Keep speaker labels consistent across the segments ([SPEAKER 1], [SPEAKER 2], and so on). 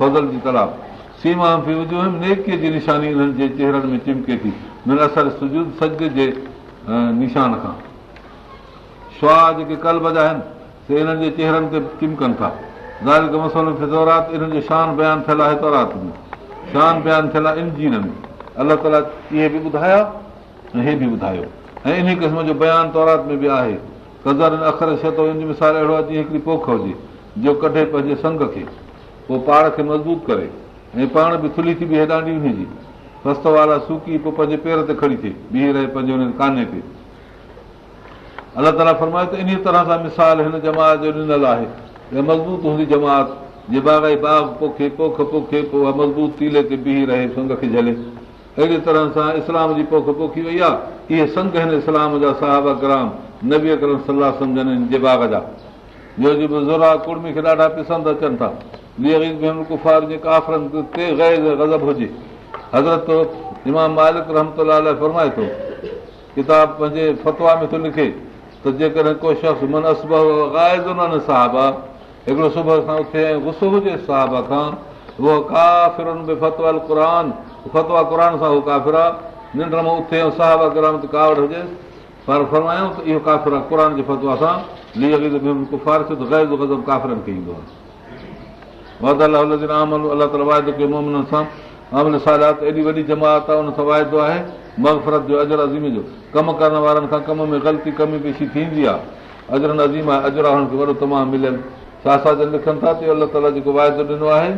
[SPEAKER 1] फज़ल जी तलाब सीमा नेकीअ जी निशानी इन्हनि जे चेहरनि में चिमके थी शाह जेके चिमकनि था अलाह ताला इहे बि इन क़िस्म जो बयानु तौरात में बि आहे मिसाल अहिड़ो आहे जीअं पोख हुजे जो कढे पंहिंजे संग खे पोइ पाण खे मज़बूत करे ऐं पाण बि थुली थी बि बीह हेॾांजी रस्त वारा सूकी पोइ पंहिंजे पेर ते खड़ी थिए बीह रहे पंहिंजे हुन काने ते अलाह ताला फरमाए इन तरह सां मिसाल हिन जमात जो ॾिनल आहे मज़बूत हूंदी जमात जे बाग पोखे पोख पोखे पोइ मज़बूत पीले ते बीह रहे सुंग खे झले अहिड़ी तरह सां इस्लाम जी पोख पोखी वई आहे इहे संघ हिन इस्लाम जा साहाबा ग्राम नबी अकरम सलाह सम्झनि जे बाग जा जो कुड़मी खे ॾाढा पिसंद अचनि था गज़ब हुजे हज़रत इमाम मालिक रहमत फरमाए थो किताब पंहिंजे फतवा में थो लिखे त जेकॾहिं हिकिड़ो सुबुह खां उथे गुसो हुजे साहबा काफ़िर आहे निंड मां उथे साहबा कावड़ हुजेसि फरमायूं त इहो काफ़िर आहे क़ुर जे ईंदो आहे अजर अज़ीम जो कमु करण वारनि खां कम में ग़लती कमी पेशी थींदी आहे अजरनि अज़ीम वॾो तमामु मिलियल छा सा लिखनि था त अलाह ताला जेको वाइदो ॾिनो आहे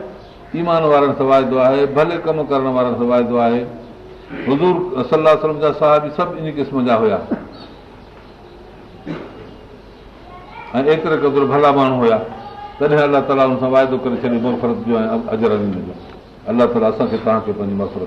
[SPEAKER 1] ईमान वारनि सां वाइदो आहे भले कमु करण वारनि सां वाइदो आहे हज़ूर सलाह जा साहिब सभु इन क़िस्म जा हुया ऐं क़दुरु भला माण्हू हुया तॾहिं अलाह ताला हुन सां वाइदो करे तव्हांखे पंहिंजी
[SPEAKER 2] मसरा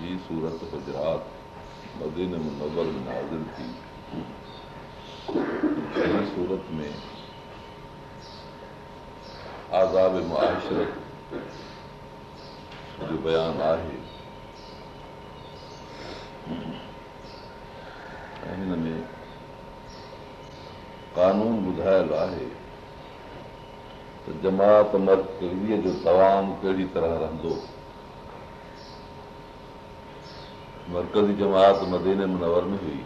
[SPEAKER 2] सूरत गुजरात थी सूरत में आज़ाद قانون जो बयानु आहे कानून ॿुधायल आहे त जमातीअ जो तवाम कहिड़ी तरह रहंदो मर्कज़ी जमात नदीन मुनवर में हुई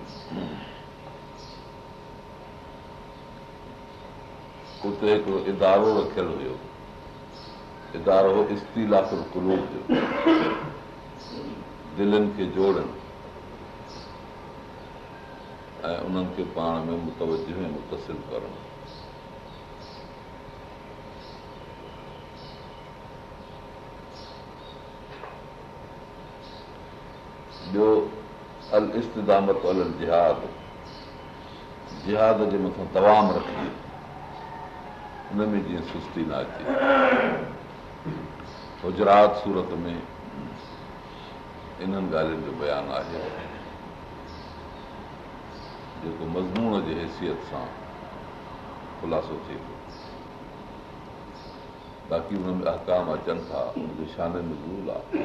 [SPEAKER 2] उते हिकिड़ो इदारो रखियलु हुयो इदारो इस्ती लाख रु कलो दिलनि खे जोड़नि ऐं उन्हनि खे पाण में मुतवज में मुतसिर करणु अल इस्तदामत अल जिहाद जिहाद जे मथां तवाम रखी हुन में जीअं सुस्ती न अचे गुजरात सूरत में इन्हनि ॻाल्हियुनि जो बयानु आहे जेको मज़मून जे हैसियत सां ख़ुलासो थिए थो बाक़ी हुन में अहकाम अचनि था हुनजो शान में आहे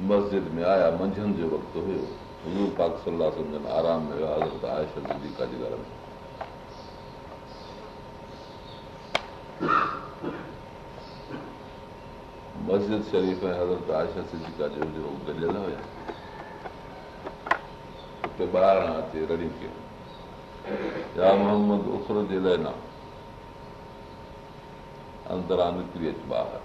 [SPEAKER 2] मस्जिद में आया मंझंदि जो वक़्तु हुयो हज़ूर पाक सलाह सम्झनि आराम में हज़रत जे घर में मस्जिद शरीफ़ ऐं हज़रत आयशा सिद्धिका जो हुजे गॾियल हुया उते ॿाहिरां अचे रड़ी कयो या मोहम्मद उफर जे लाइ न अंदरां निकिरी ॿाहिरि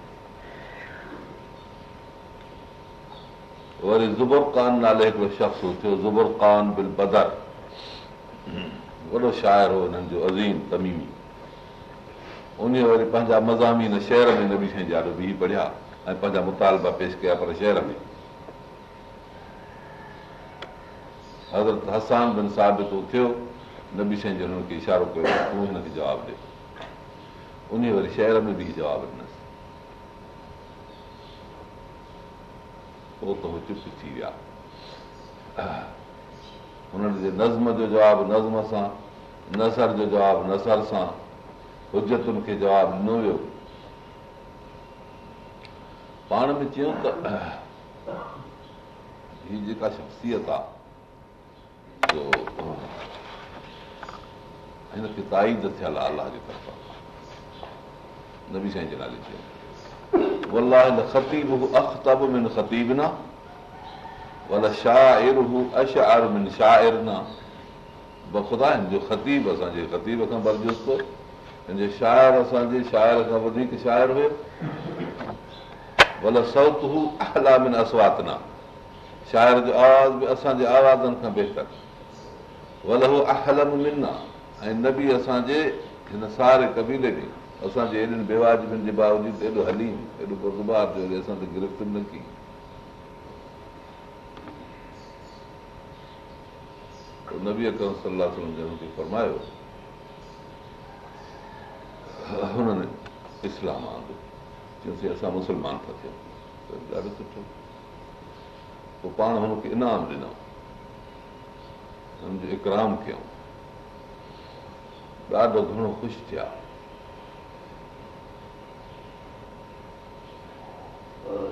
[SPEAKER 2] वरी ज़ुबुरान नाले हिकिड़ो शख़्स थियो बिल बदर वॾो शाइर हो हिननि जो अज़ीम तमीमी उन वरी पंहिंजा मज़ामीन शहर में नबी साईं बि पढ़िया ऐं पंहिंजा मुतालबा पेश कया पर शहर में हज़रत हसान बिन साबित थियो नबी साईं जो हुननि इशारो कयो तूं हिनखे जवाबु ॾियो उन वरी शहर में बि जवाबु ॾिनो नज़्म जो जवाबु नज़्म सां नसर जो जवाबु नसर सां हुजतुनि खे जवाबु ॾिनो वियो पाण में चयूं त हीअ जेका शख़्सियत आहे नबी साईं जे नाले चयो शर हुयो भला शायर जो आवाज़नि खां बहितर ऐं न बि असांजे हिन सारे कबीले में असांजे बेवाजबनि जे बावजूदि हली न कई न हुननि इस्लाम आंदो असां मुस्लमान था थियूं ॾाढो सुठो पोइ पाण हुनखे इनाम ॾिनऊं इकराम कयूं ॾाढो घणो ख़ुशि थिया पोइ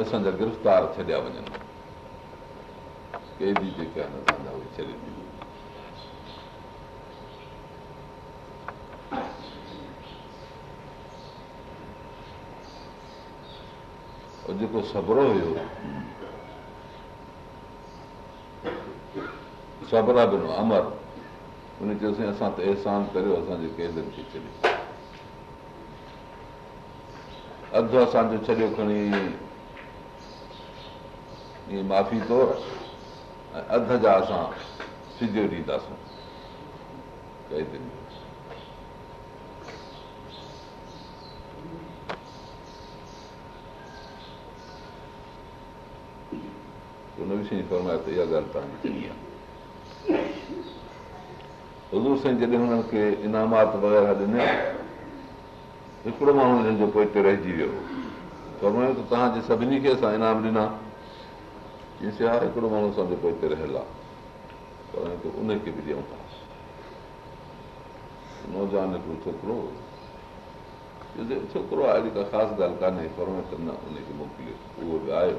[SPEAKER 2] असांजा गिरफ़्तार छॾिया वञनि कंहिं बि जेका न असांजा उहे छॾे ॾींदा जेको सबरो हुयो अमर हुन छॾियो अधु असांजो छॾियो खणी माफ़ी तौरु ऐं अध जा असां सिधियो ॾींदासूं उन विषय में फरमायो त इहा ॻाल्हि तव्हांजी चङी आहे हज़ूर साईं जॾहिं हुननि खे इनामात वग़ैरह ॾिनई हिकिड़ो माण्हू हिननि जो पोइ हिते रहिजी वियो फरमायो त तव्हांजे सभिनी खे असां इनाम ॾिना जीअं सिया हिकिड़ो माण्हू असांजो पोइ हिते रहियल आहे पर उनखे बि ॾियूं था नौजवान हिकिड़ो छोकिरो छोकिरो आहे अहिड़ी का ख़ासि ॻाल्हि कान्हे पर उनखे मोकिलियो उहो बि आयो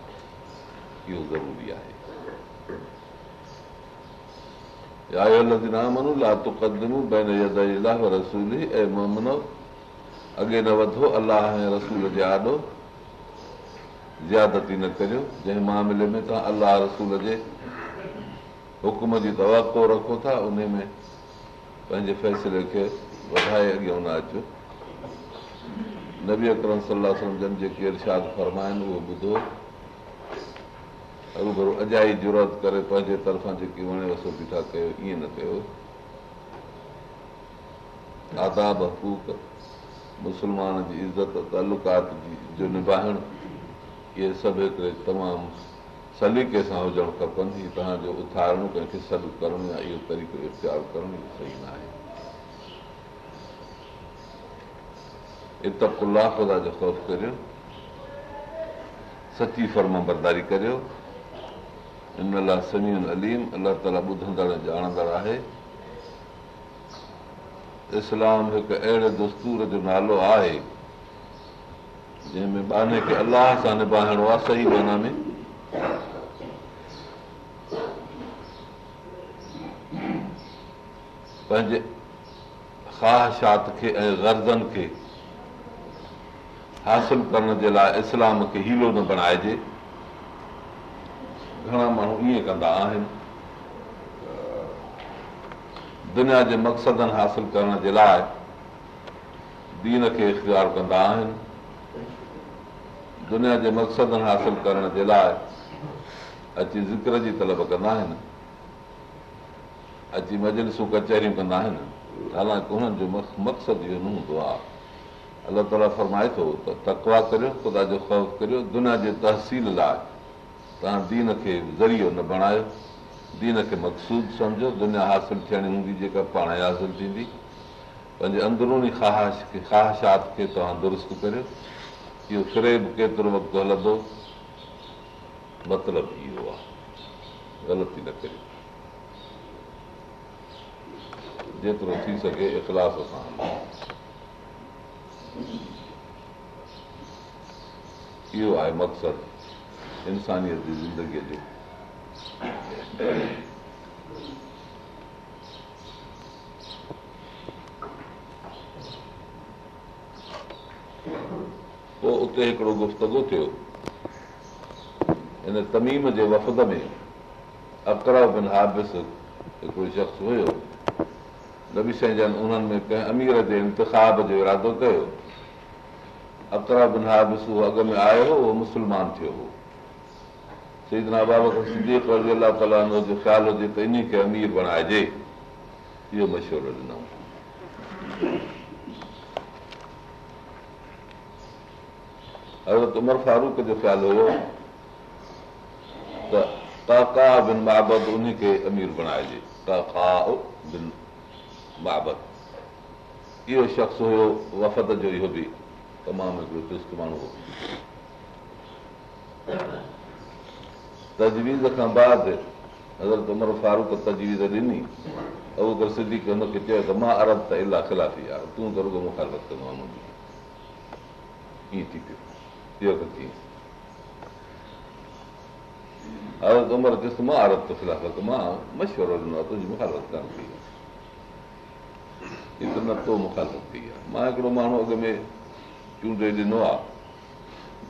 [SPEAKER 2] इहो ज़रूरी आहे अॻे न न वधो अलाह ऐं रसूल जे आॾो ज़्यादती करियो जंहिं मामले में तव्हां अलाह रसूल जे हुकुम जी तवको रखो था उन में पंहिंजे फ़ैसिले खे वधाए अॻियां न अचो नबी अकरम सलाह जन जेके इरशाद फरमाइनि उहो ॿुधो रूबरू करे पंहिंजे तरफ़ां जेकी वणे वसो बीठा कयो ईअं न कयो आदाब हक़ूक मुस्लमान जी इज़त तालुकात जी जो निभाइण इहे सभु हिकिड़े तमामु सलीक़े सां हुजणु खपनि हीअ तव्हांजो उथारण कंहिंखे सॾु करणु या इहो तरीक़ो इख़्तियारु करणु इहो सही न आहे जो ख़ौफ़ करियो सची फर्म बरदारी करियो इन लाइ अलीम अलाह ताला ॿुधंदड़ ॼाणंदड़ आहे इस्लाम हिकु अहिड़े दस्तूर जो नालो आहे जंहिंमें बाने खे अलाह सां निभाइणो आहे सही माना में पंहिंजे ख़्वाहिशात खे ऐं गर्ज़नि खे हासिल करण जे लाइ इस्लाम खे हीलो न बणाइजे ઘણા مانو એ કંદા આહે વિનાજે મકસદન حاصل કરને દલાય દીન કે ઇખ્તાર કંદા આહે દુનિયાજે મકસદન حاصل કરને દલાય અતી ઝિક્ર જી તલબ કંદા આહે ને અતી મજલસો કચેરી કંદા આહે ને હાલા કોન જો મકસદ હુએ નુ દua અલ્લાહ તલા ફરમાય તો તકવા કર ખુદા જો ખૌફ કર દુનિયાજે તહસીલ લાય तव्हां दीन खे ज़रियो न बणायो दीन खे मक़सूदु सम्झो दुनिया हासिलु थियणी हूंदी जेका पाण ई हासिलु थींदी पंहिंजे अंदरूनी ख़्वाहिश खे ख़्वाहिशात खे तव्हां दुरुस्त करियो इहो किरे बि केतिरो वक़्तु हलंदो मतिलबु इहो आहे ग़लती न करियो जेतिरो थी सघे इख़लास सां इहो आहे मक़सदु इंसानियत जी ज़िंदगीअ जो पोइ उते हिकिड़ो गुफ़्तगु थियो हिन तमीम जे वफ़द में अकरा बिन हाबिस हिकिड़ो शख़्स हुयो नबी जन उन्हनि में कंहिं अमीर जे इंतिखाब जो इरादो कयो अकरा बिन हाबिस उहो अॻ में आयो हो उहो मुस्लमान थियो हो سیدنا بابا کا صدیق رضی اللہ تعالیٰ عنہ دی خیال دی تینی کے امیر بنا جے یہ مشہور رضی اللہ حضرت عمر فاروق کا دی خیال ہو تاقا بن معبد انہی کے امیر بنا جے تاقا بن معبد یہ شخص ہو وفد جو یہ تمام اگر تو اس کے معنی तजवीज़ खां बाद हज़र त फारूक तजवीज़ ॾिनी सिधी चयो त मां अरब त इलाही ख़िलाफ़ी हज़र तोमर चयसि मां अरब त ख़िलाफ़ मां मशवरो ॾिनो तुंहिंजी मुखालत कान थी आहे मां हिकिड़ो माण्हू अॻ में चूंडे ॾिनो आहे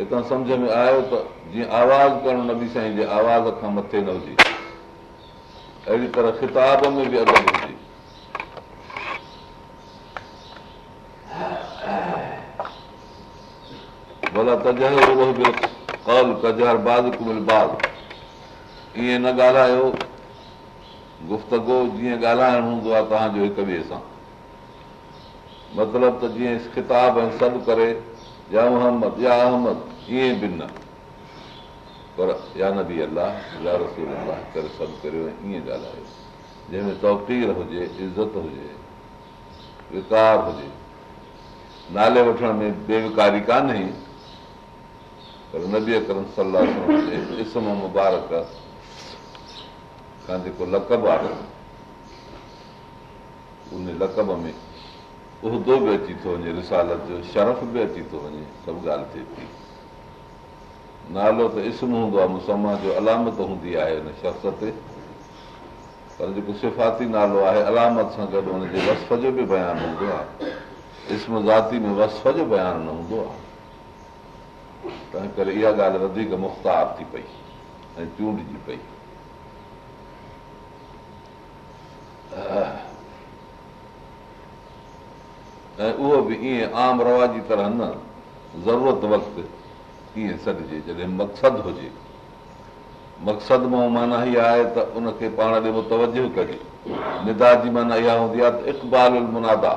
[SPEAKER 2] हितां सम्झ में आयो त जीअं आवाज़ु करणु न बि साईं आवाज़ खां मथे न हुजे अहिड़ी तरह ख़िताब में बि हुजे भला ईअं न ॻाल्हायो गुफ़्तगु जीअं ॻाल्हाइणु हूंदो आहे तव्हांजो हिक ॿिए सां मतिलबु त जीअं ख़िताब ऐं सभु करे या मोहम्मद या अहमद ईअं न पर या या अलाह अलाह रसूल करे सभु करियो ईअं ॻाल्हायो जंहिंमें तौकीर हुजे इज़त हुजे विकार हुजे नाले वठण में बेविकारी कान्हे पर नबी सलाह इस्म मुबारक खां जेको लकब आहे उन लकब में उहिदो बि अची थो वञे रिसालत जो शर्फ़ बि अची थो वञे सभु ॻाल्हि थिए थी नालो त इस्म हूंदो आहे मुसलमान जो अलामत हूंदी आहे हुन शख़्स ते पर जेको सिफ़ाती नालो आहे अलामत सां गॾु हुनजे वसफ़ जो बि बयानु हूंदो आहे इस्म ज़ाती में वसफ़ जो बयानु न हूंदो आहे तंहिं करे इहा ॻाल्हि वधीक मुख़्तार थी पई ऐं चूंडजी पई ऐं उहो बि ईअं आम रवाजी तरह न ज़रूरत वक़्तु ईअं सॾिजे जॾहिं मक़सदु हुजे मक़सद मां माना इहा आहे त उनखे पाण ॾे मुतवजो कजे निदा जी माना इहा हूंदी आहे त इक़बाल मुनादा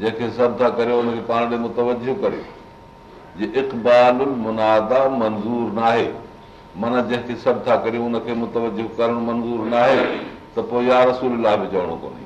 [SPEAKER 2] जंहिंखे सभु था करियो उनखे पाण ॾे मुतवजो करे जे इकबाल मुनादा मंज़ूर न आहे माना जंहिंखे सभु था करियूं उनखे मुतवजो करणु मंज़ूर न आहे त पोइ यार रसूल लाइ बि चवणो कोन्हे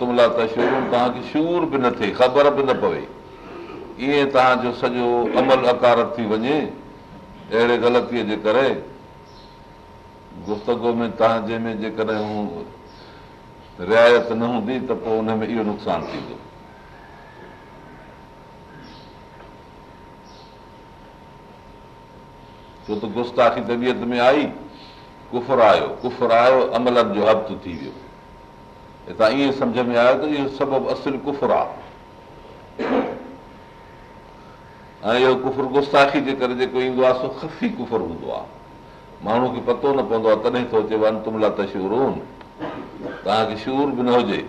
[SPEAKER 2] तव्हांखे शूर बि बि न न थिए ख़बर पवे ईअं तव्हांजो सॼो अमल अकार थी वञे अहिड़े ग़लतीअ जे करे गुफ़्तगु में तव्हांजे में जेकॾहिं हू रिआयत न हूंदी त पोइ हुन में इहो नुक़सानु थींदो छो त गुस्ताखी तबियत में आई कुफर आयो कुफर आयो अमलनि जो हब थी वियो हितां ईअं सम्झ में आयो त इहो सबबु असुल कुफ़र आहे ऐं इहो कुफर गुस्ताखी जे करे जेको ईंदो आहे सो ख़फ़ी कुफ़र हूंदो आहे माण्हू खे पतो न पवंदो आहे तॾहिं थो चइबो आहे तुमला त शूर तव्हांखे शूर बि न हुजे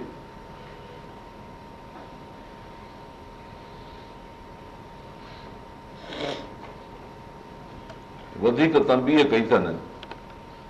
[SPEAKER 2] वधीक तंबीअ कई अथनि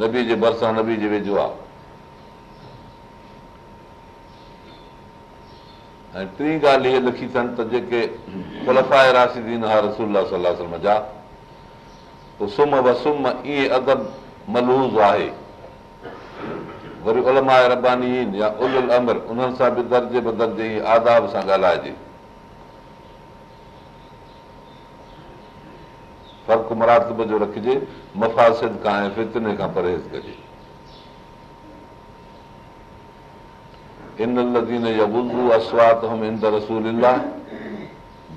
[SPEAKER 2] नबी जे भरिसां नबी जे वेझो आहे ऐं टी ॻाल्हि इहे लिखी अथनि त जेके राशिदीन हा रसूल सलाह जा सुम व सुम ईअं अदब मलूज़ आहे वरी उलमाए रबानी या उल अमर उन्हनि सां बि दर्जे ब दर्जे आदाब सां ॻाल्हाइजे फ़र्क़ु मरातब जो रखिजे मफ़ासिद खां ऐं फितने खां परहेज़ परहेज़ीन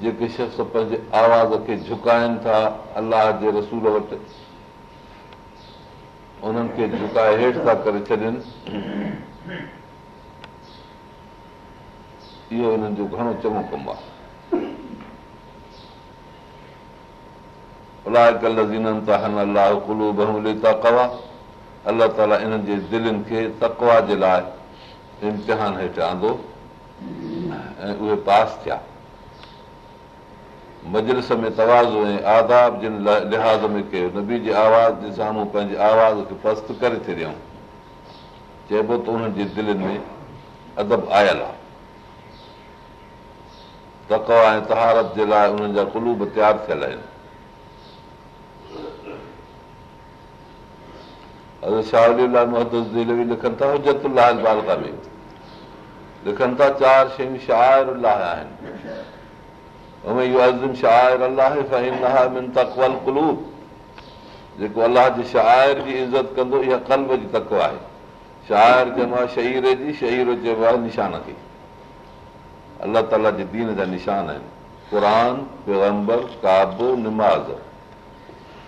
[SPEAKER 2] जेके शख़्स पंहिंजे आवाज़ खे झुकाइनि था अलाह जे रसूल वटि उन्हनि खे झुकाए हेठि था करे छॾनि इहो हिननि जो घणो चङो कमु आहे अल ताला इन्हनि जे दिलनि खे तकवा जे लाइ इम्तिहान हेठि आंदो ऐं उहे पास थिया मजलस में तवाज़ो ऐं आदाब जिन लिहाज़ में कयो नबी जे आवाज़ जे साम्हूं पंहिंजे आवाज़ खे पस्त करे छॾियऊं चइबो त उन्हनि जे दिलनि में अदब आयल आहे तकवा ऐं तहारत जे लाइ उन्हनि जा कुलूब तयारु थियल आहिनि जेको शाइर जी इज़त कंदो इहा कल्ब जी तक आहे शाइर चइबो आहे शहीर जी शहीर चइबो आहे निशान खे अलाह ताला जे दीन जा निशान आहिनि निमाज़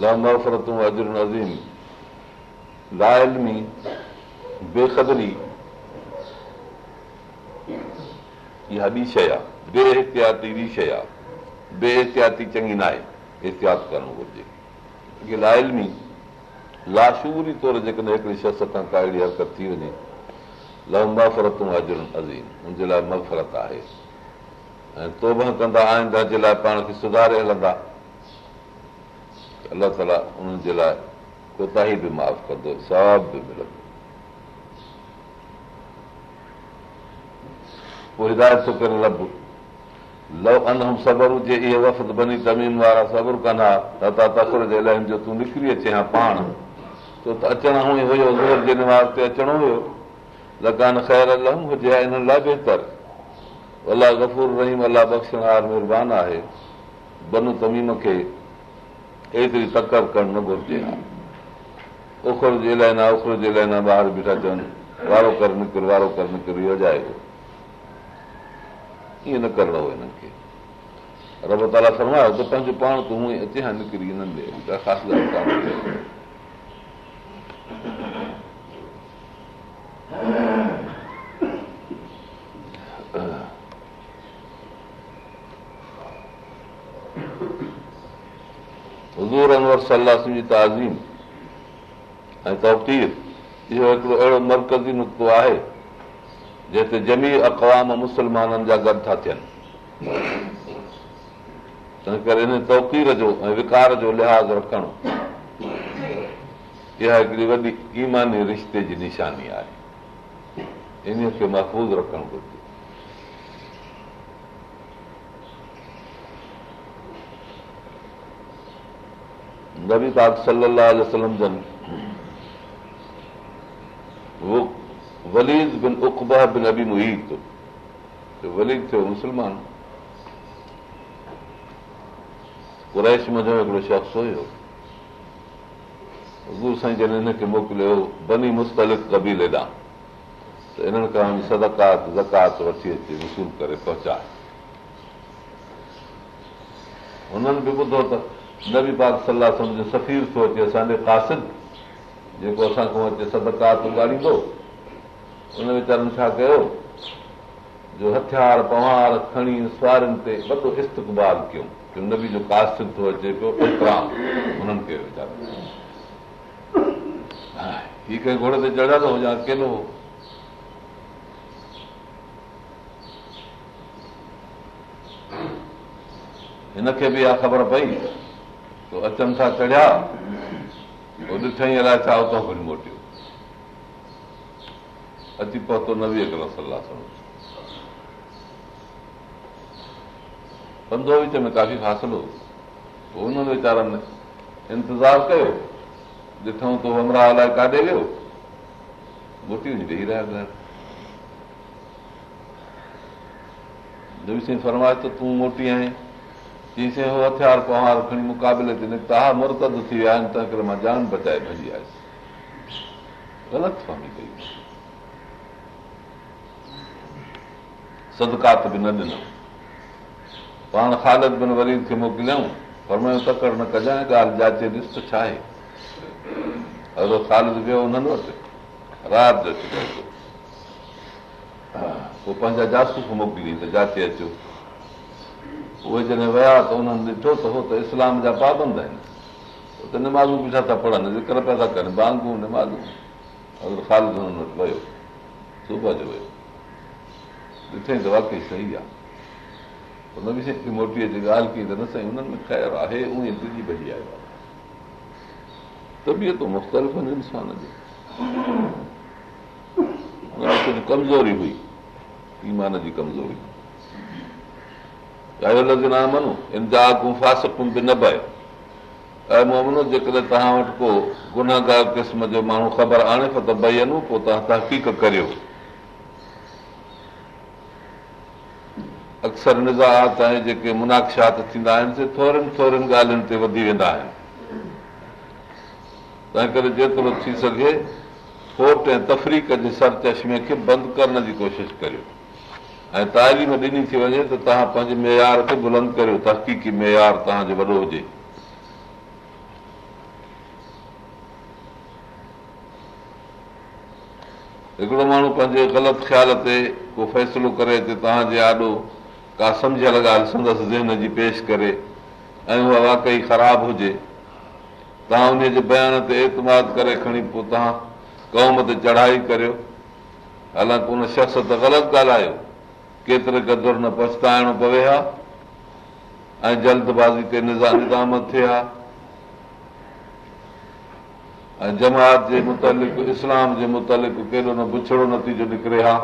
[SPEAKER 2] लव अजर नज़ीम लाइलमी बेक़दरी इहा ॿी शइ आहे बे एहतियाती ॿी शइ आहे बे एहतियाती चङी न आहे एहतियात करणु घुरिजे लाइलमी लाशूरी तौरु जेकॾहिं हिकिड़ी शख़्स खां अहिड़ी हरकत थी वञे लव अजर अजरन अज़ीम हुनजे लाइ मफ़रत आहे ऐं तोबा कंदा आईंदा जे लाइ पाण खे सुधारे हलंदा अलाह ताला उन्हनि जे लाइ हिदायत करे सबर कनि हा लता तकर जे लाइ निकिरी अचे हा पाण जेकान ख़ैर बहितर अलाह गफ़ूर रहीम अलाह बख़्श वार आहे बनू तमीम खे एतिरी तकर करणु न घुरिजे ओखर जे लाइ ॿाहिरि बीठा चवनि वारो कर निकिरो कर निकिरंदो ईअं न करिणो हो रब ताला फरमायो त पंहिंजो पाण तूं निकिरी हज़ूर अनवर सलाह जी ताज़ीम ऐं तौकीर इहो हिकिड़ो अहिड़ो मर्कज़ी नुक़्तो आहे जिते जमी अकवाम मुसलमाननि जा गॾु था थियनि तंहिं करे हिन तौकीर जो ऐं विकार जो लिहाज़ रखणु इहा हिकिड़ी वॾी ईमानी रिश्ते जी निशानी आहे इन खे महफ़ूज़ रखणु घुरिजे नबी मुहीत वलीद थियो मुसलमान हिकिड़ो शख्स हुयो उहो साईं जॾहिं हिनखे मोकिलियो बनी मुस्तल कबीले ॾांहुं त इन्हनि खां वञी सदाकात ज़कात वठी अचे वसूल करे पहुचाए हुननि बि ॿुधो त नबी पाक सलाह सम्झो सफ़ीर थो अचे असांजे कासिद जेको असांखो अचे सदकार ॻाड़ींदो उन वीचारनि छा कयो जो हथियार पवार खणी सुवारनि ते वॾो इस्तक़बाल कयूं नबी जो कासिद थो अचे पियो इकराम हुननि वीचारनि हीउ कंहिं घोड़े ते चढ़ियल या केॾो हिनखे बि इहा ख़बर पई अचनि था चढ़िया पोइ ॾिठई अलाए छा मोटियो अची पहुतो कलाक सलाह सां पंदो विच में काफ़ी फ़ासिलो पोइ हुननि वीचारनि इंतज़ारु कयो ॾिठऊं तो वमराह अलाए काॾे वियो मोटी वञी वेही रहिया घर दवी साईं फरमाए त तूं मोटी आहीं जीअं साईं हथियार पवार खणी मुक़ाबले ते निकिता हा मुरकद थी विया आहिनि तंहिं करे मां जान बचाए भॼी आयुसि ग़लति कई सदकात बि न ॾिनो पाण ख़ालत बि वरी खे मोकिलियऊं पर तकड़ न कजांइ ॻाल्हि जाचे ॾिस त छा आहे अहिड़ो ख़ालि वियो हुननि वटि राति जो पोइ पंहिंजा जासूस मोकिली त जाचे अचो उहे जॾहिं विया त उन्हनि ॾिठो त हो त इस्लाम जा पाबंद आहिनि त निमाज़ू बि छा था पढ़नि ज़िक्र पिया था कनि बांगू निमाज़ू अगरि ख़ालिद हुननि वटि वियो सुबुह जो वियो ॾिठई त वाक़ई सही आहे हुन बि मोटीअ जी ॻाल्हि कई त न साईं हुननि में ख़ैरु आहे उहो ई भई आहे तबियत मुख़्तलिफ़ आहिनि इंसान जी कमज़ोरी हुई ईमान जी कमज़ोरी जेकॾहिं तव्हां वटि को गुनाहगार क़िस्म जो माण्हू ख़बर आणे थो त भई अनु पोइ तव्हां तहक़ीक़ करियो अक्सर निज़ा ऐं जेके मुनाक़ात थींदा आहिनि से थोरनि थोरनि ॻाल्हियुनि ते वधी वेंदा आहिनि तंहिं करे जेतिरो थी सघे खोट ऐं तफ़रीक़ जे सरचश्मे खे बंदि करण जी कोशिशि करियो ऐं तइलीम ॾिनी थी वञे त तव्हां पंहिंजे मयार ते बुलंद करियो तहक़ीक़ी मयार तव्हांजो वॾो हुजे हिकिड़ो माण्हू पंहिंजे ग़लति ख़्याल ते को फ़ैसिलो करे त तव्हांजे आॾो का सम्झियल ॻाल्हि संदसि ज़हन जी पेश करे ऐं उहा वाकई ख़राबु हुजे तव्हां उन जे बयान ते एतमाद करे खणी पोइ तव्हां क़ौम ते चढ़ाई करियो हालांकि उन शख़्स त ग़लति ॻाल्हायो केतिरे क़दुरु न पछताइणो पवे हा ऐं जल्दबाज़ी ते निज़ाम निज़ाल थिए हा ऐं जमात जे मुतालिक़ इस्लाम जे मुतालिक़ केॾो न बुछड़ो नतीजो निकिरे हा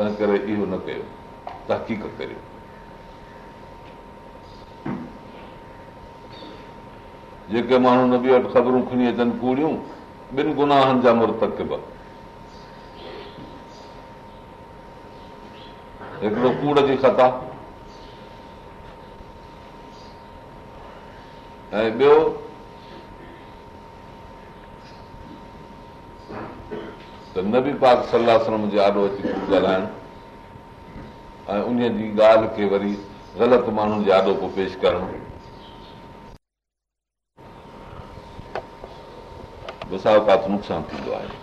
[SPEAKER 2] तंहिं करे इहो न कयो तहक़ीक़ करियो जेके माण्हू न बि वटि ख़बरूं खणी अचनि कूड़ियूं ॿिनि गुनाहनि जा मुर्तकब हिकिड़ो कूड़ जी ख़ता ऐं ॿियो त नबी पाक सलाह जे आॾो अची कूड़ ॻाल्हाइणु ऐं उन जी ॻाल्हि खे वरी ग़लति माण्हुनि जे आॾो को पेश करणु विसाओ पात नुक़सानु थींदो आहे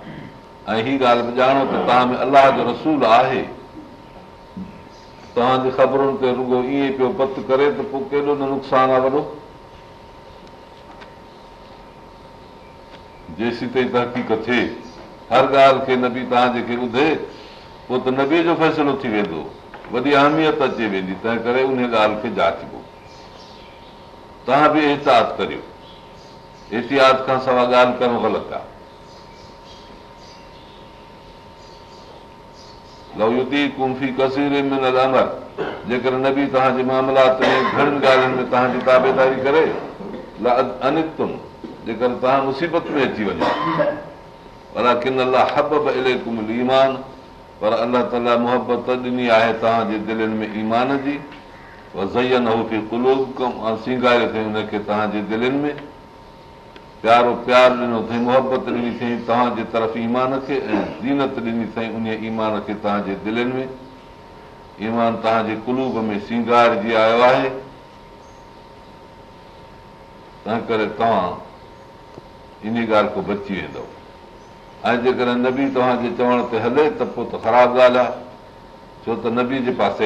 [SPEAKER 2] ऐं ही ॻाल्हि बि ॼाणो त तव्हां में अलाह जो रसूल आहे तव्हांजी ख़बरुनि ते रुगो ईअं पियो पत करे त पोइ केॾो न नुक़सानु आहे वॾो जेसीं ताईं तहक़ीक़ थिए हर ॻाल्हि खे नबी तव्हांजे खे ॿुधे पोइ त नबीअ जो फ़ैसिलो थी वेंदो वॾी अहमियत अची वेंदी तंहिं करे उन ॻाल्हि खे जाचबो तव्हां बि एहतियात करियो एहतियात खां सवाइ ॻाल्हि करणु ग़लति आहे जेकर न घणनि ॻाल्हियुनि में तव्हांजी ताबेदारी करे अनितुम जेकर तव्हां मुसीबत में अची वञो पर ईमान पर अलाह ताला मुहबत ॾिनी आहे तव्हांजे दिलनि में ईमान जी कुलूब सिंगारे जींगारे हुनखे तव्हांजे दिलनि में प्यारो प्यार ॾिनो मुहबत ॾिनी तव्हांजे तरफ़ ईमान खे खे तव्हांजे कुलूब में श्रंगार जी आयो आहे तंहिं करे तव्हां इन ॻाल्हि खां बची वेंदव ऐं जेकॾहिं नबी तव्हांजे चवण ते हले त पोइ नबी जे पासे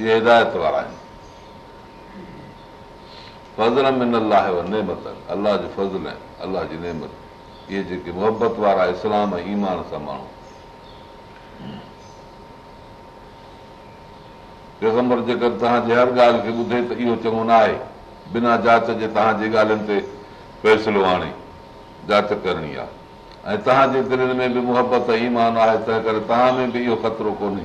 [SPEAKER 2] इहे हिदायत वारा आहिनि फज़ल में न अलाहे नेमत अलाह जो फज़ल अलाह जी नेमत इहे जेके मुहबत वारा इस्लाम ऐं ईमान सां माण्हू ॿियो जेकर तव्हांजे हर ॻाल्हि खे ॿुधे त इहो चङो न आहे बिना जांच जे तव्हांजे ॻाल्हियुनि ते फैसिलो आणे जांच करणी आहे ऐं तव्हांजे दिलनि में बि मुहबत ईमान आहे तंहिं करे तव्हां में बि इहो ख़तरो कोन्हे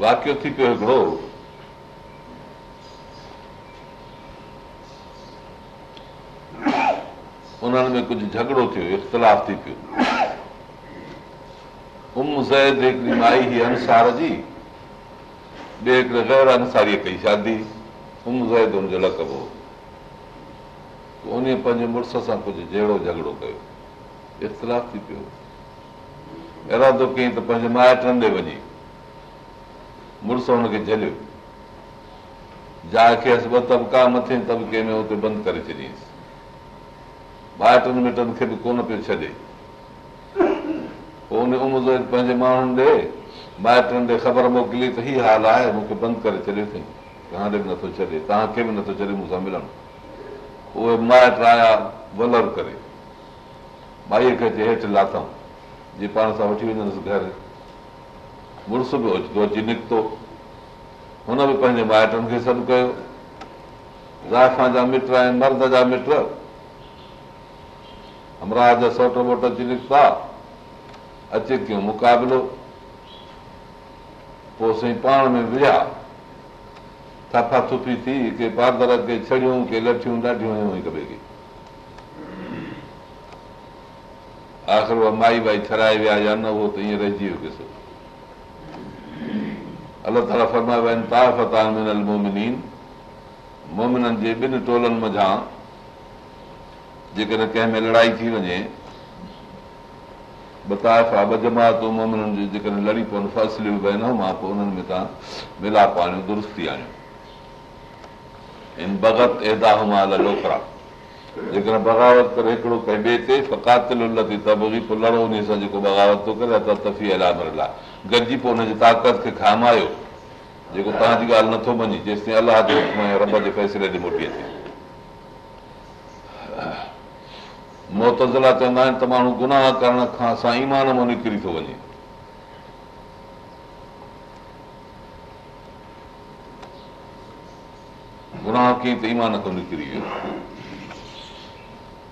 [SPEAKER 2] वाकियो थी पियो हिकिड़ो उन्हनि में कुझु झगड़ो थियो इख़्तिलाफ़ थी पियो उम ज़ैद हिकिड़ी माई हुई अंसार जी ॿिए हिकिड़े ग़ैर अंसारीअ कई शादी उम ज़ैद हुनजे हो उन पंहिंजे मुड़ुस सां कुझु जहिड़ो झगड़ो कयो इख़्तिलाफ़ थी पियो इरादो कई त पंहिंजे माइटनि ॾे वञी मुड़ुस हुनखे झलियो जाइ खेसि ॿ तबिका मथे तबिके में बंदि करे छॾियईंसि माइटनि मिटनि खे बि कोन पियो छॾे पोइ उन उमिरि पंहिंजे माण्हुनि ॾे माइटनि ॾे ख़बर मोकिली त हीअ हाल आहे मूंखे बंदि करे छॾियो अथई तव्हां ॾे बि नथो छॾे तव्हांखे बि नथो छॾे मूंसां मिलणु उहे माइट आया वलर करे माईअ खे हेठि लाथऊं जीअं पाण सां वठी वेंदसि घरु मुड़ुस बि ओचितो अची निकितो हुन बि पंहिंजे माइटनि खे सॾु कयो ज़ाइफ़ा जा मिट ऐं मर्द जा मिट हमराह जा सोट वोट अची निकिता अचे कयूं मुक़ाबिलो पोइ साईं पाण में विया थफा थुफी थी के पादर के छड़ियूं के लठियूं ॾाढियूं हुयूं हिक ॿिए खे आख़िर उहा माई भाई छराए विया या न उहो त ईअं रहिजी वियो किसो लड़ाई थी वञे मिलाप आ गॾिजी पोइ हुनजी ताक़त खे खामायो जेको तव्हांजी ॻाल्हि नथो मञी जेसिताईं मोतज़ला चवंदा आहिनि त माण्हू गुनाह करण खां असां ईमान मां निकिरी थो वञे गुनाह कीअं त ईमान खां निकिरी वियो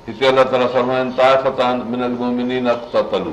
[SPEAKER 2] हिते अलाह ताला तलू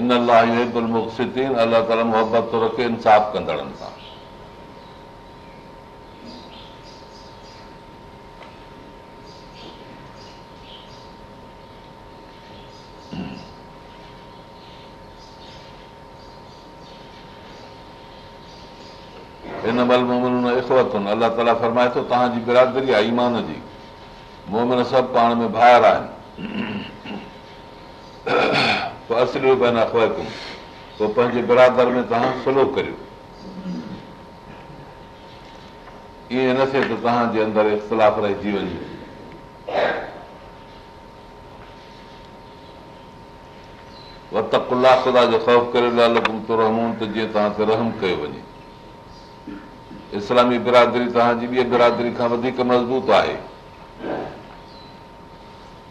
[SPEAKER 2] इन लाइ अलाह ताला मुहबत थो रखे इंसाफ़ कंदड़नि सां हिन महिल मोमिन हुन अलाह ताला फरमाए थो तव्हांजी बिरादरी आहे ईमान जी मोमिन सभु पाण में ॿाहिरि आहिनि बरादर में तव्हां सलो करियो ईअं न थिए त तव्हांजे इख़्तिलाफ़ु करे रहम कयो वञे इस्लामी बिरादरी तव्हांजी ॿी बिरादरी खां वधीक मज़बूत आहे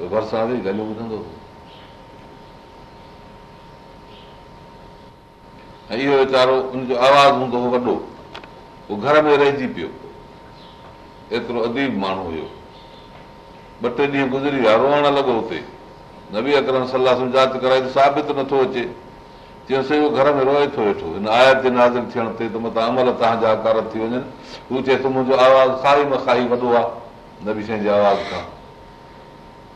[SPEAKER 2] बरसाति जी ॿुधंदो ऐं इहो वीचारो उनजो आवाज़ हूंदो वॾो उहो घर में रहिजी पियो एतिरो अदीब माण्हू हुयो ॿ टे ॾींहं गुज़री विया रोअण लॻो हुते नबी अकरम सलाह सम्झात कराए त साबित नथो अचे चयो उहो घर में रोए थो वेठो हिन आयत जे नाज़ थियण ते त मता अमल तव्हांजा कारत थी वञनि हू चए थो मुंहिंजो आवाज़ु साही माही वॾो आहे नबी साईं जे आवाज़ खां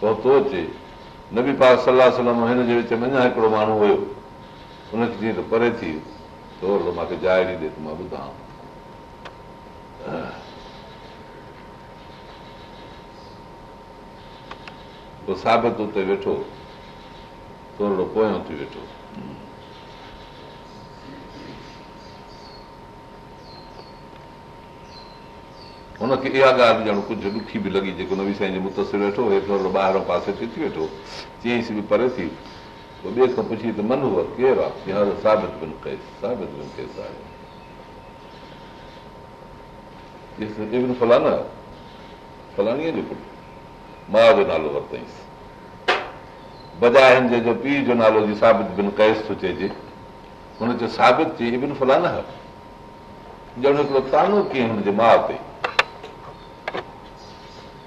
[SPEAKER 2] पहुतो अचे नबी पाक सलाह सलम हिन जे विच में अञा हिकिड़ो माण्हू हुयो हुनखे जीअं त परे थी थोरो मूंखे जाहिरी ॾे त मां ॿुधां पोइ साबित हुते वेठो थोरो पोयां थी वेठो हुनखे इहा ॻाल्हि ॼण कुझु ॾुखी बि लॻी जेको नवी साईं मुतसिर वेठो हेठां ॿाहिरों पासे थी वेठो चईंसि बि परे थी बजा हिन जंहिंजो पीउ जो नालो साबित बिन कैस थो चइजे हुन चयो साबित चई ॼण हिकिड़ो तानो कीअं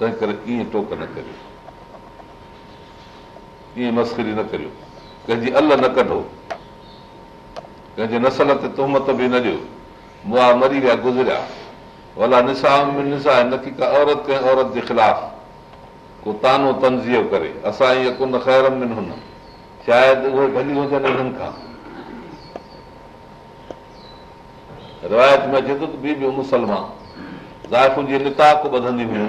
[SPEAKER 2] तंहिं करे ईअं टोक न करियो मस्करी न करियो कंहिंजी अल न कढो कंहिंजे नसल ते तुहमत बि न ॾियो मरी विया भला औरत जे ख़िलाफ़ को तानो तंज़ीअ करे असां भली हुजनि रिवायत में जिद बि ॿधंदी हुयूं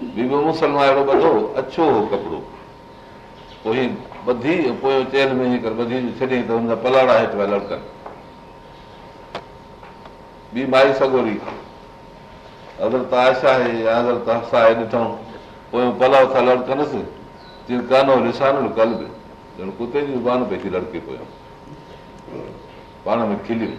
[SPEAKER 2] बीबो मुसलमान अहिड़ो ॿधो अछो हो कपिड़ो पोइ ॿधी पोइ चैन में हीअ ॿधी छॾियईं त हुनजा पलाड़ा हेठि वियल लड़कनि ॿी माई सगोरी अगरि त आशा आहे या अगरि त हसा आहे ॾिठऊं पोइ पलाउ था लड़कनिसि जीअं कानो निशान कल बि कुते जी ज़बान पई थी लड़के पियो पाण में खिलियूं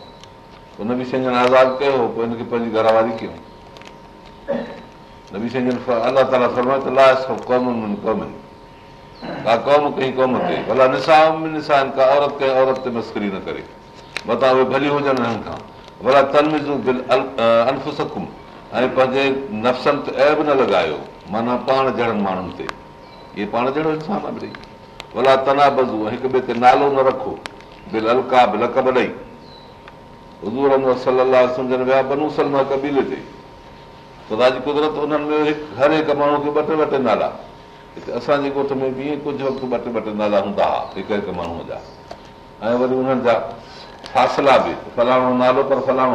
[SPEAKER 2] आज़ादु कयो पोइ हिनखे पंहिंजी घरवारी कयूं पंहिंजे नफ़्स ते लॻायो माना पाण जड़नि माण्हुनि ते नालो न रखो حضوران صلی اللہ علیہ وسلم جنہاں بنو سلمہ قبیلے تے خدا دی قدرت انہاں میں ایک گھر ایک مانو کے بٹ بٹ نالا اساں جکو تو میں بھی کچھ بٹ بٹ نالا ہوندا فکر کے مانو ہو جا اے ولی انہاں دا فاصلہ بھی فلاں نالو پر فلاں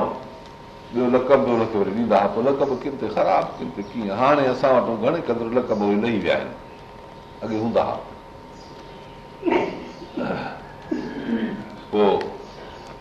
[SPEAKER 2] جو لقب تو نہیں دیندا لقب کین تے خراب کین یہاںے اساں وٹ گنے قدر لقب ہوئی نہیں ویاں اگے ہوندا وہ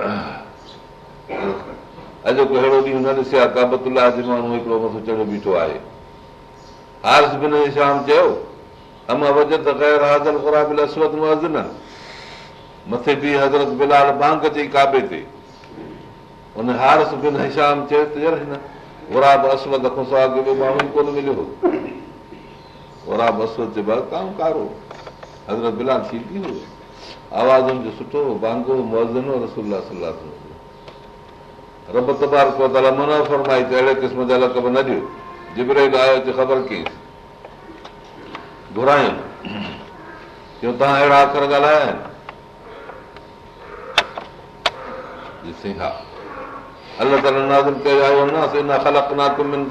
[SPEAKER 2] अॼु कहिड़ो ॾींहुं न ॾिसिया काबतुल्लाह जे माण्हू हिकिड़ो मथो चढ़ियो बीठो आहे हारिस बिन शाम चयो अम वजत ग़ैर हाज़र ख़राब अस्वत न मथे बि हज़रत बिलाल बांग चई काबे ते हुन हारिस बिन शाम चयो त यार हिन वराब अस्वत खां सवाइ ॿियो माण्हू कोन मिलियो वराब अस्वत जे बाद कारो हज़रत बिलाल थी पियो आवाज़ुनि जो सुठो बांगो मुआज़न रसूल रब तबार को ताला मना फरमाई त अहिड़े क़िस्म जा लक बि न ॾियो जिबरे बि आयो अची ख़बर خبر घुरायूं चयो तव्हां अहिड़ा अख़र ॻाल्हाया आहिनि हा अलाह ताला नाज़ कयो आयो न इन ख़लक नाक में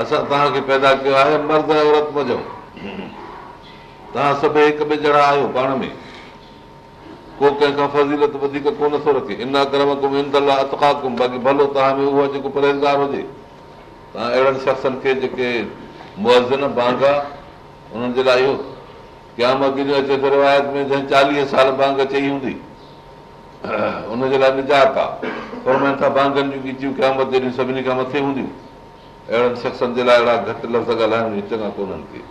[SPEAKER 2] असां तव्हांखे पैदा कयो आहे मर्द औरत मज़ो तव्हां सभु हिक ॿिए जहिड़ा आहियो पाण में को कंहिंखां कोन थो रखे भलो जेको परहेज़गार हुजे तव्हां शख़्सनि खे इहो रिवायत में चालीह साल भांग चई हूंदी उनजे लाइ निजात आहे अहिड़नि शख़्सनि जे लाइ घटि लफ़्ज़ ॻाल्हाइण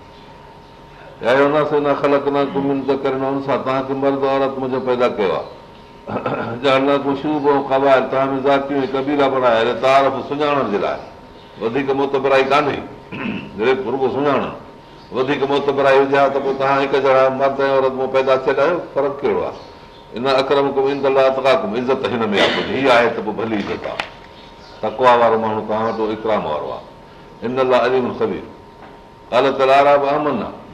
[SPEAKER 2] मर्द औरत कयो आहे त पोइ तव्हां हिकु जहिड़ा मर्द आहियो फ़र्क़ु कहिड़ो आहे इन अक्रमु इन इज़त हिन में इकराम वारो आहे इन लाइ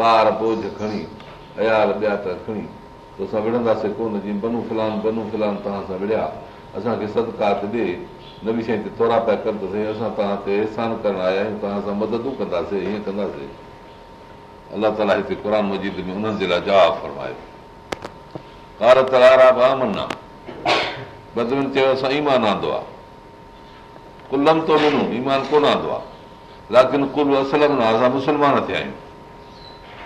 [SPEAKER 2] ॿार बोझ खणी अयार ॿिया त खणी असां विढ़ंदासीं कोन जीअं विढ़िया असांखे सदकार बि थोरा पिया कंदासीं असां तव्हां अहसान करण आया आहियूं मददूं कंदासीं ईअं कंदासीं अलाह ताला हिते क़ुर चयो आंदो आहे कुलम थो ॾिनो ईमान कोन आंदो आहे लाकिन कुल असलम न असां मुस्लमान थिया आहियूं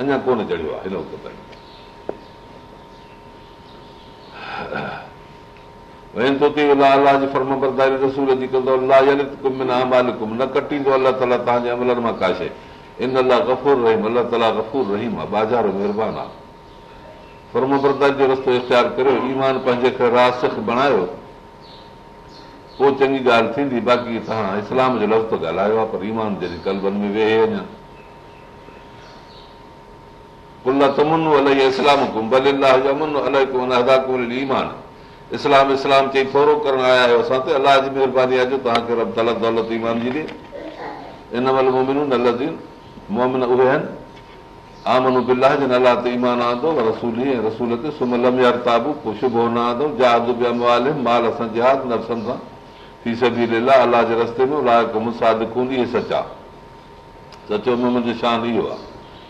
[SPEAKER 2] अञा कोन चढ़ियो आहे हिन वक़्ता जी फर्मो बरदारी न कटींदो अला ताला तव्हांजे अमलनि मां काशूर रहीम अला ताला गफ़ूर रहीम आहे बाज़ारो महिरबानी जो रस्तो इख़्तियार कयो ईमान पंहिंजे राश बणायो पोइ चङी ॻाल्हि थींदी बाक़ी तव्हां इस्लाम जो लफ़्ज़ ॻाल्हायो आहे पर ईमान जॾहिं कलबनि में वेहे लीला अलाह जे रस्ते में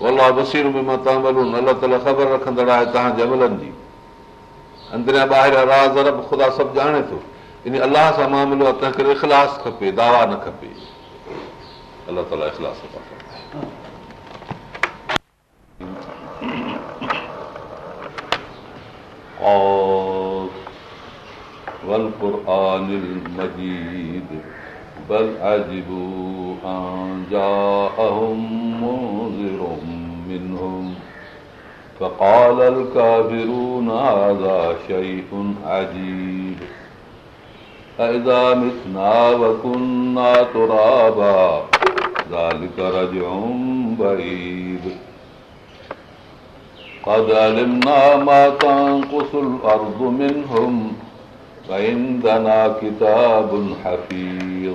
[SPEAKER 2] अल ख़बर रखंदड़ आहे तव्हां जंगलनि जी अंदरियां ॿाहिरां राज़ु सभु ॼाणे थो इन अलाह सां मां खपे दावा न खपे
[SPEAKER 1] अलाहास بل عجبوا أن جاءهم منذر منهم فقال الكافرون هذا شيء عجيب أئذا متنا وكنا ترابا ذلك رجع بعيد قد علمنا ما تنقص الأرض منهم فعندنا كتاب حفيظ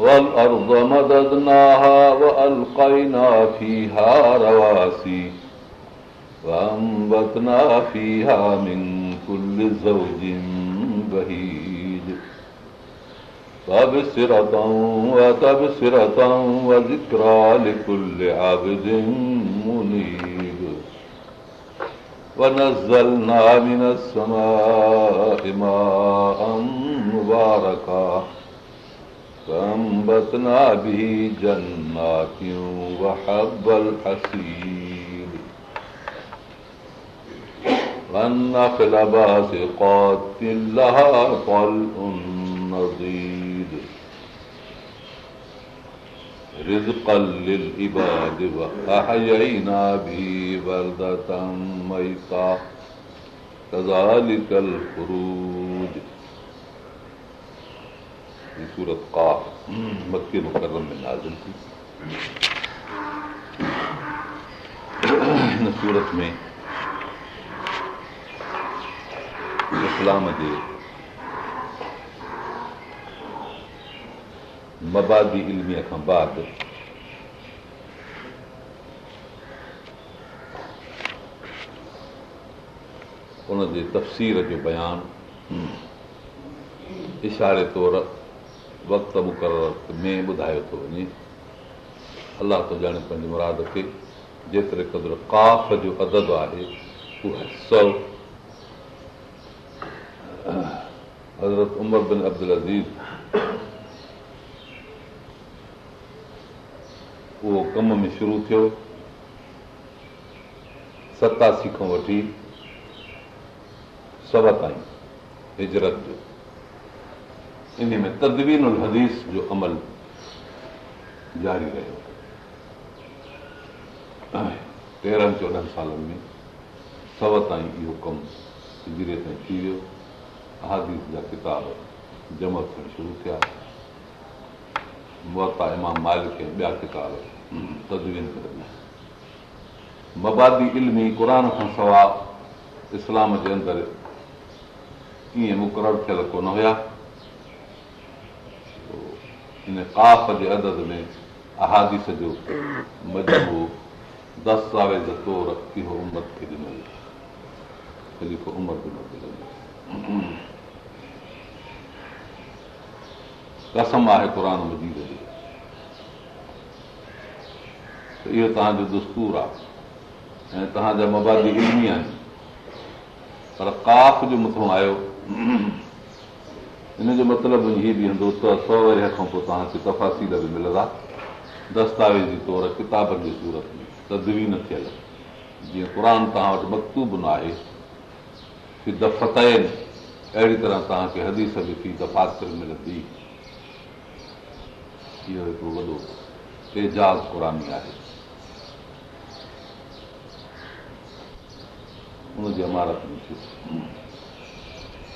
[SPEAKER 1] والأرض مددناها وألقينا فيها رواسي وأنبتنا فيها من كل زوج بهيد تبصرة وتبصرة وذكرى لكل عبد منيب ونزلنا من السماء ماء مباركا فأنبتنا به جنات وحب الحسير والنخل باسقات لها طلع نضيد رزقا للعباد وأحيينا به بلدة ميتا كذلك الخروج सूरत मुक़रत में मबादी इल्मीअ खां बाद उनजे تفسیر जो بیان इशारे طور वक़्तु मुक़र में ॿुधायो थो वञे अलाह थो ॼाणे पंहिंजे मुराद खे जेतिरे क़दुरु काफ़ जो अदब आहे उहो सौ हज़रत उमर बिन अब्दुल अज़ीज़ उहो कम में शुरू थियो सतासी खां वठी सभ ताईं हिजरत जो इन में तदवीन उल हदीस जो अमल जारी रहियो तेरहनि चोॾहनि सालनि में सव ताईं इहो कमु जीरे ताईं थी वियो हादीस जा किताब जमा थियणु शुरू थिया मुता इमाम मालिक ऐं ॿिया किताब तदवीन मबादी इल्मी क़ुर खां सवाइ इस्लाम जे अंदरि ईअं मुक़ररु थियल कोन हुया इन काफ़ जे अदद में अहादीस जो मजबो दस्तावेज़ तौर कसम आहे क़ुर मजीद जो त इहो तव्हांजो दुस्तूर आहे ऐं तव्हांजा मबादी इल्मी आहिनि पर काफ़ जो मथां आयो हिन जो मतिलबु बि हूंदो त सौ वरित खां पोइ तव्हांखे तफ़ासील बि मिलंदा दस्तावेज़ी तौरु किताबनि जी सूरत में तदवी न थियल जीअं क़रान तव्हां वटि मकतूब न आहे की दफ़त अहिड़ी तरह तव्हांखे हदीस बि थी दफ़ात मिलंदी
[SPEAKER 2] इहो हिकिड़ो वॾो एजाज़ क़र आहे उनजी इमारत में थी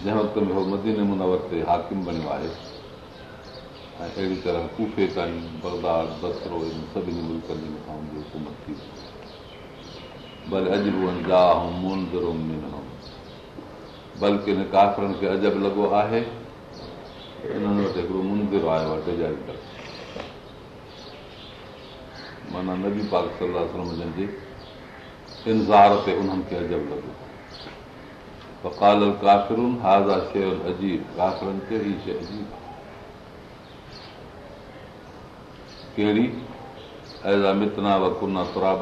[SPEAKER 2] जंहिं वक़्तु में हू मदी नमूना वटि हाकिम बणियो आहे ऐं अहिड़ी तरह कूफे कनि बरदार बसरो इन सभिनी मुल्कनि जी हुकूमत थी बल्कि हिन काफ़रनि खे अजब लॻो आहे उन्हनि वटि हिकिड़ो मुनज़िरो आयो आहे माना न बि पाकिस्म जी इंज़ार ते उन्हनि खे अजब लॻो هذا شيء شيء عجيب كافرن कहिड़ी ऐं मितना वना सुराब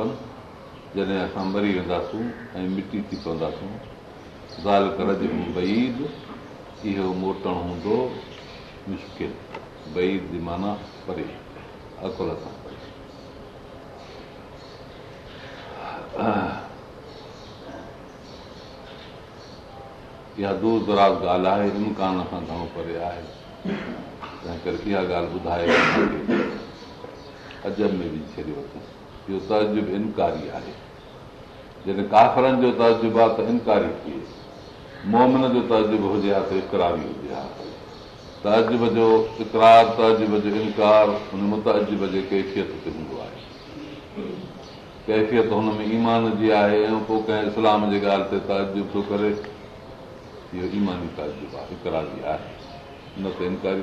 [SPEAKER 2] जॾहिं असां मरी वेंदासीं ऐं मिटी थी पवंदासूं ज़ाल इहो मोटणु हूंदो मुश्किले इहा दूर दराज़ ॻाल्हि आहे इम्कान खां घणो परे आहे तंहिं करे इहा ॻाल्हि ॿुधाए अजब में इहो तहजुब इनकारी आहे जॾहिं काफ़रनि जो तहज़ुब आहे त इनकारी इनक्वारी मोमिन जो तहज़ुब हुजे हा त इकरारी हुजे हा तहजुब जो इकरार तहज़ुब जो इनकार हुन मुतजुब जे कैफ़ियत ते हूंदो आहे कैफ़ियत हुन में ईमान जी आहे ऐं पोइ कंहिं इस्लाम जी ॻाल्हि ते तहजुब थो करे अला इनकारी थो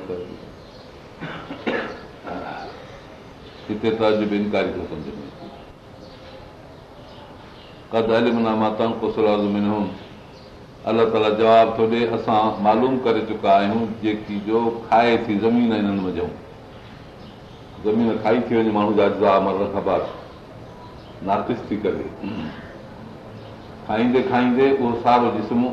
[SPEAKER 2] ॾे असां मालूम करे चुका आहियूं जेकी जो खाए थी ज़मीन हिननि वञूं ज़मीन खाई थी वञे माण्हू जा ज़ा मरण खां बाद नातिश थी करे खाईंदे खाईंदे उहो सारो जिस्म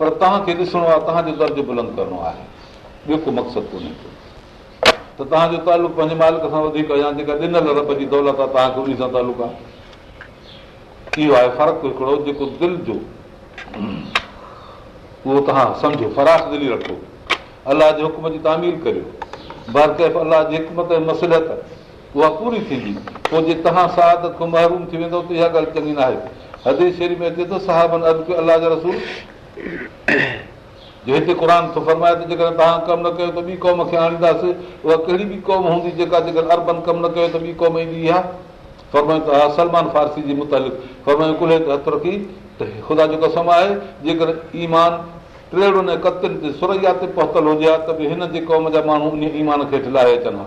[SPEAKER 2] पर तव्हांखे ॾिसणो आहे तव्हांजो दर्जो बुलंद करिणो आहे ॿियो को मक़सदु कोन्हे को त तव्हांजो तालुक पंहिंजे मालिक सां वधीक या जेका ॾिनल रब जी दौलत आहे तव्हांखे उन सां तालुक आहे इहो आहे फ़र्क़ु हिकिड़ो जेको दिलि जो उहो तव्हां सम्झो फराश दिली रखो अलाह जे हुकम जी तामील करियो बाक़ी अलाह जी मसलियत उहा पूरी थींदी पोइ जे तव्हां खां महरूम थी वेंदो त इहा ॻाल्हि चङी न आहे अदेशेरी में अचे थो अलाह जा रसूल जे हिते क़ुर फरमाए त जेकॾहिं तव्हां कमु न कयो त ॿी क़ौम खे आणींदासीं उहा कहिड़ी बि क़ौम हूंदी जेका जेकर अरबनि कमु न कयो त ॿी क़ौम ईंदी आहे त हा सलमान फारसी जे मुतालिक़ जी मुताले ते ख़ुदा जो कसम आहे जेकर ईमान ट्रेड़नि ऐं सुरया ते पहुतल हुजे हा त बि हिन जे क़ौम जा माण्हू इन ईमान खे ठिलाए अचनि हा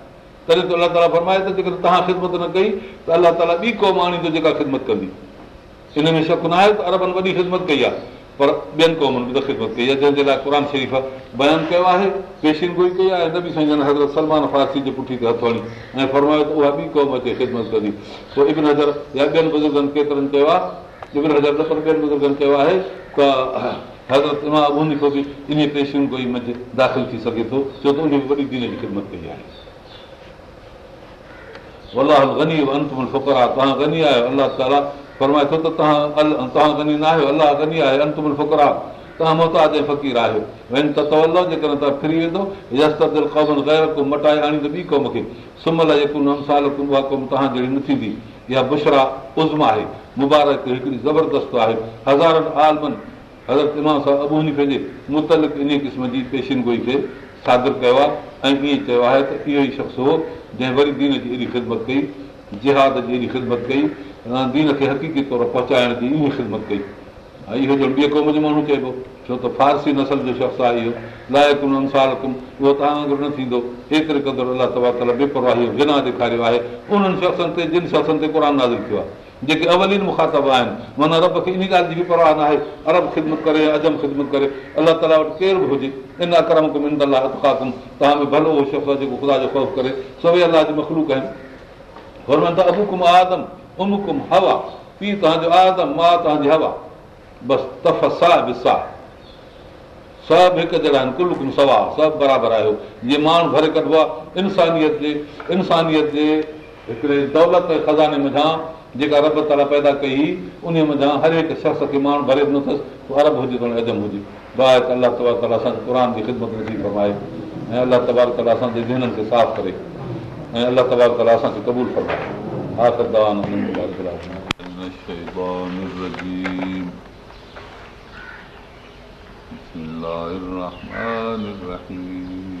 [SPEAKER 2] तॾहिं त अलाह ताला फरमाए त जेकॾहिं तव्हां ख़िदमत न कई त अलाह ताला ॿी क़ौम आणींदो जेका ख़िदमत कंदी इन में शक न आहे त अरबनि वॾी ख़िदमत कई आहे पर ॿियनि क़ौमनि बि त ख़िदमत कई आहे जंहिंजे लाइ क़ुर शरीफ़ बयानु कयो आहे पेशिन पेशियुनि कई आहे ऐं नबी साईं हज़रत सलमान फारसी जे पुठी ते हथु हणी ऐं फरमायो त उहा ॿी क़ौम ते ख़िदमत कंदी पोइ हज़र या ॿियनि बुज़ुर्गनि केतिरनि चयो आहे हज़र न पर ॿियनि बुज़ुर्गनि चयो आहे त हज़रत इमाम बि इन दाख़िल थी सघे थो छो त उन बि वॾी दिले जी ख़िदमत कई आहे अलाह गनी तव्हां गनी आहियो अलाह ताला फरमाए थो तव्हां न आहियो अलाह गनी आहे ऐं फ़क़ीर आहियो फिरी वेंदो मटाए ॿी क़ौम खे सुमल जेको तव्हां जहिड़ी न थींदी इहा बुशरा उज़म आहे मुबारक हिकिड़ी ज़बरदस्त आहे हज़ारनि आलमनि हज़रत इमाम अबूनी पंहिंजे मुतलिक़ इन क़िस्म जी पेशिनगोई खे सागर कयो आहे ऐं ईअं चयो आहे त इहो ई शख़्स हो जंहिं वरी दीन जी एॾी ख़िदमत कई
[SPEAKER 1] जिहाद जी एॾी ख़िदमत कई दीन खे हक़ीक़ी तौरु पहुचाइण जी ईअं ख़िदमत कई ऐं इहो ॿिए क़ौम जो माण्हू चइबो छो त फारसी नसल जो शख़्स आहे इहो लाइ कुम उहो तव्हां वांगुरु न थींदो एतिरे क़दुरु अलाह अलाहरवाही बेपरवाही बिना ॾेखारियो आहे उन्हनि शख़्सनि ते जिन शख़्सनि ते क़ुर नाज़ थियो आहे जेके मुखातब आहिनि माना रब खे इन ॻाल्हि जी बि परवाह न आहे अरब ख़िदमत करे अजम ख़िदमत करे अलाह ताला वटि केरु बि हुजे इन अकरम करे मखलूक आहिनि कुल सवा सभु बराबरि आहियो जीअं माण्हू भरे कढबो आहे इंसानियत जे हिकिड़े दौलत ख़ज़ाने में जेका रब ताला पैदा कई उन मथां हर हिकु शख़्स खे माण्हू भरे बि न अथसि उहा अरब हुजे थोरी अदम हुजे बाहि अलाह तबार ताला असां क़ुर जी ख़िदमत नथी फरमाए ऐं अलाह तबार ताला असांजे ज़हननि खे साफ़ु करे ऐं अलाह तबार ताला असांखे क़बूल फरमाए بسم الله الرحمن الرحيم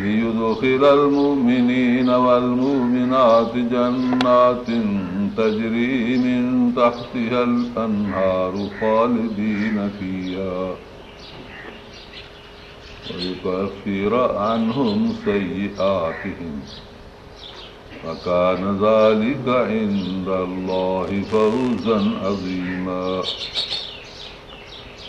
[SPEAKER 1] ليدخل المؤمنين والمؤمنات جنات تجري من تحتها الأنهار خالدين فيها ويكفر عنهم سيئاتهم فكان ذلك عند الله فوزا عظيما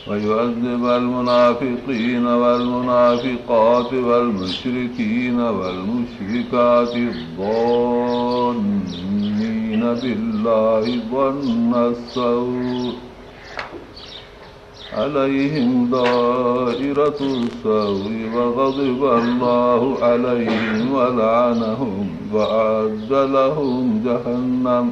[SPEAKER 1] ويعذب المنافقين والمنافقات والمشركين والمشركات الضانين بالله ظن السوء عليهم دائرة السوء وغضب الله عليهم ولعنهم وأعد لهم جهنم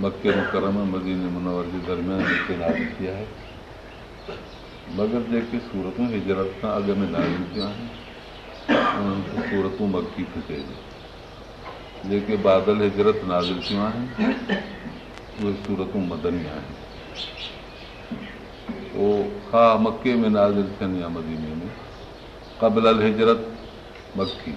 [SPEAKER 1] मक्के मुकरम मदीन मुनवर जे दरमियान हिते नाज़िल थी आहे मगर जेके सूरतूं हिजरत खां अॻु में नाज़िल थियूं आहिनि उन्हनि खे सूरतूं मकी थी चइजे जेके बादल हिजरत नाज़िल थियूं आहिनि उहे सूरतूं मदनी आहिनि पोइ हा तो मके में नाज़िल थियनि या मदीने में क़बल हिजरत मकी